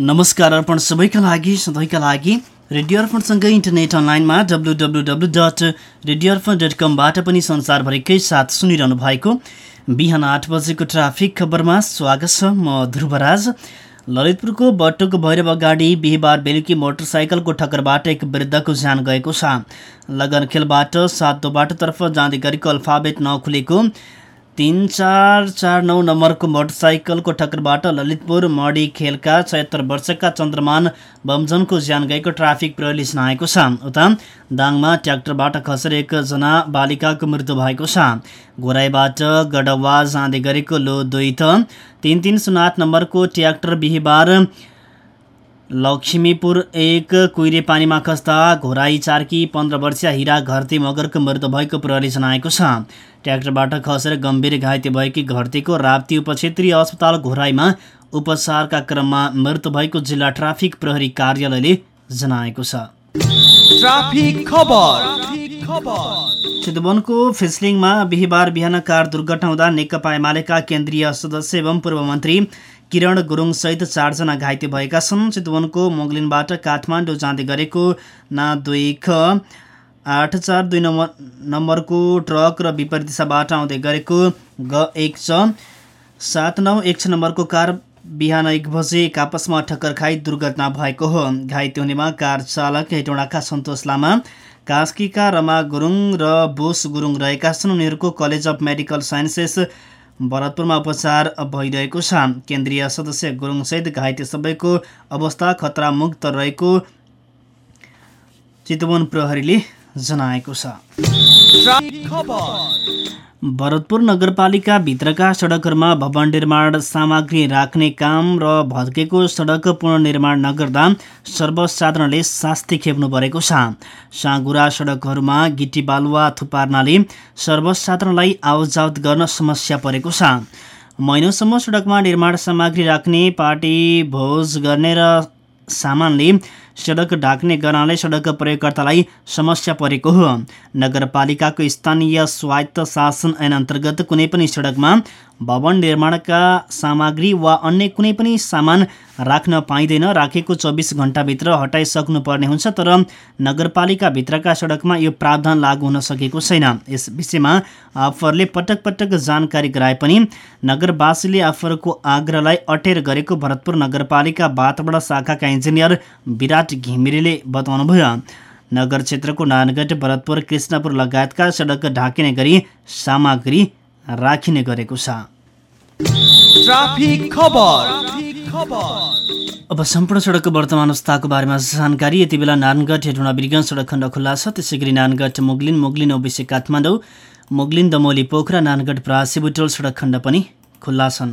नमस्कार अर्पण सबैका लागि सधैँका लागि रेडियो अर्पणसँगै इन्टरनेट अनलाइनमा W W W dot radio Arpan dot कमबाट पनि संसारभरिकै साथ सुनिरहनु भएको बिहान आठ बजेको ट्राफिक खबरमा स्वागत छ म ध्रुवराज। ललितपुरको बटोक भैरव अगाडि बिहिबार बेलुकी मोटरसाइकलको ठक्करबाट एक वृद्धको ज्यान गएको छ। लगन खेलबाट सात बाटोतर्फ जाँदै गरेको अल्फाबेट नखुलेको तिन चार चार नौ नम्बरको मोटरसाइकलको ठक्करबाट ललितपुर मडी खेलका छयत्तर वर्षका चन्द्रमान बमजनको ज्यान गएको ट्राफिक प्रहरीले जनाएको छ। उता दाङमा ट्र्याक्टरबाट खसेर एकजना बालिकाको मृत्यु भएको छ। घोराईबाट गडवा जाँदै गरेको लो दुईत तिन तिन शून्य आठ नम्बरको ट्र्याक्टर बिहिबार लक्ष्मीपुर एक कुइरे पानीमा खस्दा घोराई चार्की पन्ध्र वर्षीय हिरा घरती मगरको मृत्यु भएको प्रहरी जनाएको छ। ट्र्याक्टरबाट खसेर गम्भीर घाइते भएकी घरतीको राप्ती उपक्षेत्रीय अस्पताल घोराईमा उपचारका क्रममा मृत्यु भएको जिल्ला ट्राफिक प्रहरी कार्यालयले जनाएको छ। चितवनको फिसलिङमा बिहिबार बिहान कार दुर्घटना हुँदा नेकपा एमालेका केन्द्रीय सदस्य एवं पूर्व मन्त्री किरण गुरुङ सहित चारजना घाइते भएका छन्। चितवनको मोगलिनबाट काठमाडौँ जाँदै गरेको ना दुई ख आठ चार दुई नम्बर नम्बरको ट्रक र विपरीत दिशाबाट आउँदै गरेको ग एक छ। सात नौ एक छ नम्बरको कार बिहान एक बजे एक आपसमा ठक्कर खाई दुर्घटना भएको हो। घाइते हुनेमा कार चालक हेटौँडाका सन्तोष लामा कास्कीका रमा गुरुङ र बोस गुरुङ रहेका छन्। उनीहरूको कलेज अफ मेडिकल साइन्सेस भरतपुरमा उपचार भइरहेको छ। केन्द्रीय सदस्य गुरुङसहित घाइते सबैको अवस्था खतरामुक्त रहेको चितवन प्रहरीले जनाएको छ। भरतपुर नगरपालिका भित्रका सडकहरूमा भवन निर्माण सामग्री राख्ने काम र भत्केको सडक पुनर्निर्माण नगर्दा सर्वसाधारणले शास्ति खेप्नु परेको छ। साँगुरा सडकहरूमा गिटी बालुवा थुपार्नाले सर्वसाधारणलाई आवजावत गर्न समस्या परेको छ। महिनौसम्म सडकमा निर्माण सामग्री राख्ने पार्टी भोज गर्ने र सामानले सडक ढाक्ने गर्नाले सडक प्रयोगकर्तालाई समस्या परेको हो। नगरपालिकाको स्थानीय स्वायत्त शासन ऐन अन्तर्गत कुनै पनि सडकमा भवन निर्माणका सामग्री वा अन्य कुनै पनि सामान राख्न पाइँदैन। राखेको चौबिस घन्टाभित्र हटाइसक्नुपर्ने हुन्छ तर नगरपालिकाभित्रका सडकमा यो प्रावधान लागू हुन सकेको छैन। यस विषयमा आफूहरूले पटक पटक जानकारी गराए पनि नगरवासीले आफूहरूको आग्रहलाई अटेर गरेको भरतपुर नगरपालिका वातावरण शाखाका इन्जिनियर विराट घिमिरेले बताउनुभयो नगर क्षेत्रको नानगढ भरतपुर कृष्णपुर लगायतका सडक ढाकिने गरी सामग्री राखिने गरेको छ। ट्राफिक खबर। खबर अब सम्पूर्ण सडकको वर्तमान अवस्थाको बारेमा जानकारी। यति बेला नानगढ हेटौँडा बिर्गन सडक खण्ड खुल्ला छ। त्यसै गरी नानगढ मुगलिन मुगलिन ओबिसी काठमाडौँ मुगलिन दमोली पोखरा नानगढ प्रासी बुटोल सडक खण्ड पनि खुल्ला छन्।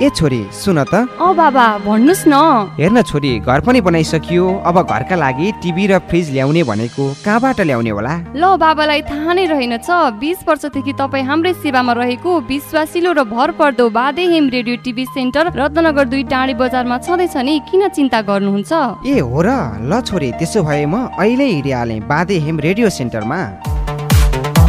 ए छोरी सुन त। अँ बाबा भन्नुहोस् न। हेर्न छोरी घर पनि बनाइसकियो। अब घरका लागि टिभी र फ्रिज ल्याउने भनेको कहाँबाट ल्याउने होला? ल बाबालाई थाहा नै रहेनछ। बिस वर्षदेखि तपाईँ हाम्रै सेवामा रहेको विश्वासिलो र भरपर्दो बादे हेम रेडियो टिभी सेन्टर रत्नगर दुई टाढी बजारमा छँदैछ नि किन चिन्ता गर्नुहुन्छ? ए हो र ल छोरी त्यसो भए म अहिले हिँडिहालेँ बादे हेम रेडियो सेन्टरमा।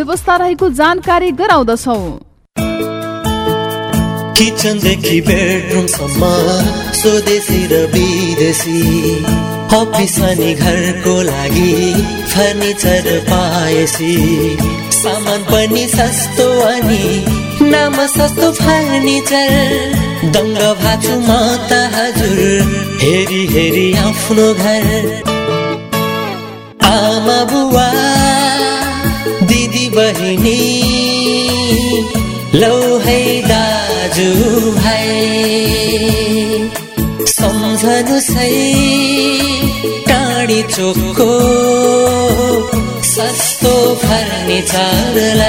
व्यवस्था रहेको जानकारी गराउँदछौ। किचनदेखि बेडरुमसम्म स्वदेशी र विदेशी। अफिस अनि घरको लागि फर्निचर पाएसी। सामान पनि सस्तो अनि नाम सस्तो फर्निचर। दङ्ग भाछु म त हजुर हेरी हेरी आफ्नो घर। आमा बुवा बहिनी लौ है दाजु भाइ। सम्झनु सही टाढी चोकको सस्तो फर्निचरलाई।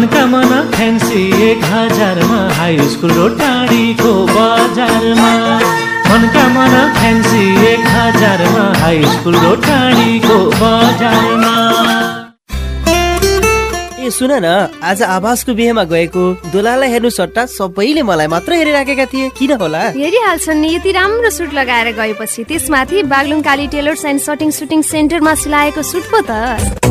मनका मना फ्यान्सी एक हजारमा हाई स्कुल र टाढीको बजारमा। मनका मना फ्यान्सी एक हजारमा हाई स्कुल र टाढीको बजारमा। ए सुन न आज आवासको बिहेमा गएको दुलालाई हेर्नु सट्टा सबैले मलाई मात्र हेरिराखेका थिए। किन होला? हेरिहाल्छन् नि यति राम्रो सुट लगाएर गएपछि त्यसमाथि Baglung Kali tailors and shirting suiting सेन्टरमा सिलाएको सुट पो त।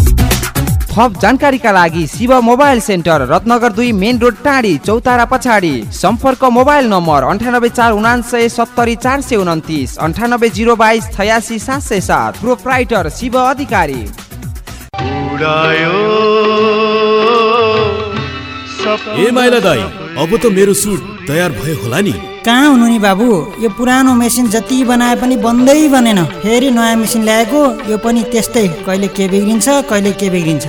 थप जानकारीका लागि शिव मोबाइल सेन्टर रत्नगर दुई मेन रोड टाढी चौतारा पछाडि। सम्पर्क मोबाइल नम्बर अन्ठानब्बे चार उनान्सय सत्तरी चार सय उन्तिस अन्ठानब्बे जिरो बाइस छयासी सात सय सात। प्रोप्राइटर शिव अधिकारी। ए माइला दाई अब त मेरो सुट तयार भयो होला नि। कहाँ हुनु नि बाबु? यो पुरानो मेसिन जति बनाए पनि बन्दै बनेन। फेरि नयाँ मेसिन ल्याएको यो पनि त्यस्तै। कहिले के बिग्रिन्छ कहिले के बिग्रिन्छ।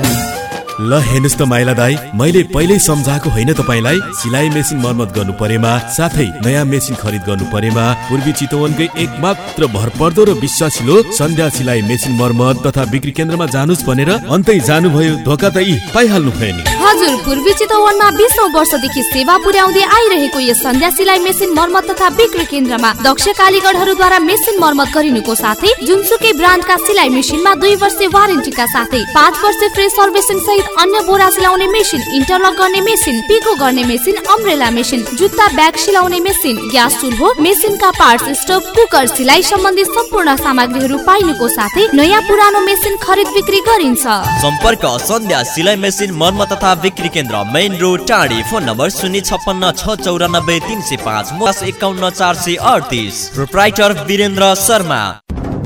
ल हेर्नुहोस् त माइला दाई मैले पहिल्यै सम्झाएको होइन तपाईँलाई। सिलाइ मेसिन मर्मत गर्नु परेमा साथै नयाँ मेसिन खरिद गर्नु परेमा पूर्वी चितवनकै एक मात्र भरपर्दो र विश्वासिलो सन्ध्या सिलाइ मेसिन मर्मत तथा बिक्री केन्द्रमा जानुस् भनेर अन्तै जानुभयो धोका त यी पाइहाल्नु भयो नि। हजुर पूर्वी चितवनमा बिसौँ वर्षदेखि सेवा पुर्याउँदै आइरहेको यस सन्ध्या सिलाइ मेसिन मर्मत तथा बिक्री केन्द्रमा दक्ष कालीगढहरूद्वारा मेसिन मर्मत गरिनुको साथै जुनसुकै ब्रान्डका सिलाइ मेसिनमा दुई वर्ष वारेन्टीका साथै पाँच वर्ष फ्री सर्भिसिङ सहित अन्य बोरा सिलाउने मेसिन इन्टरलक गर्ने मेसिन पिको गर्ने मेसिन अम्ब्रेला मेसिन जुत्ता ब्याग सिलाउने मेसिन ग्यास चुल्हो मेसिनका पार्ट्स स्टोभ कुकर सिलाइ सम्बन्धी सम्पूर्ण सामग्रीहरू पाइनुको साथै नयाँ पुरानो मेसिन खरिद बिक्री गरिन्छ। सम्पर्क सन्ध्या सिलाइ मेसिन मर्म तथा बिक्री केन्द्र main road Tadi. Phone number शून्य छप्पन्न छ चौरानब्बे तिन सय पाँच दस एकाउन्न चार सय अडतिस। प्रोप्राइटर वीरेन्द्र शर्मा।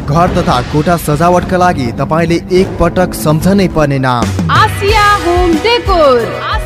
घर तथा कोठा सजावटका लागि तपाईँले एक पटक सम्झनै पर्ने नाम। Asia home decor Asia home decor.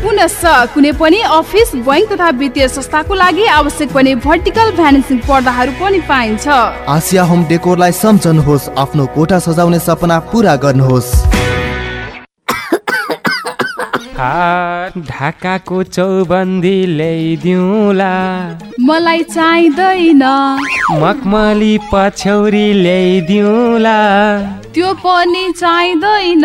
पुनश्च कुनै पनि अफिस बैङ्क तथा वित्तीय संस्थाको लागि आवश्यक पर्ने भर्टिकल भ्यानिसिङ पर्दाहरू पनि पाइन्छ। आसिया होम डेकोरलाई सम्झनुहोस् आफ्नो कोठा सजाउने सपना पुरा गर्नुहोस्। ढाकाको चौबन्दी ल्याइदिउँला। मलाई चाहिँदैन। मखमली पछौरी ल्याइदिउँला। त्यो पनि चाहिँदैन।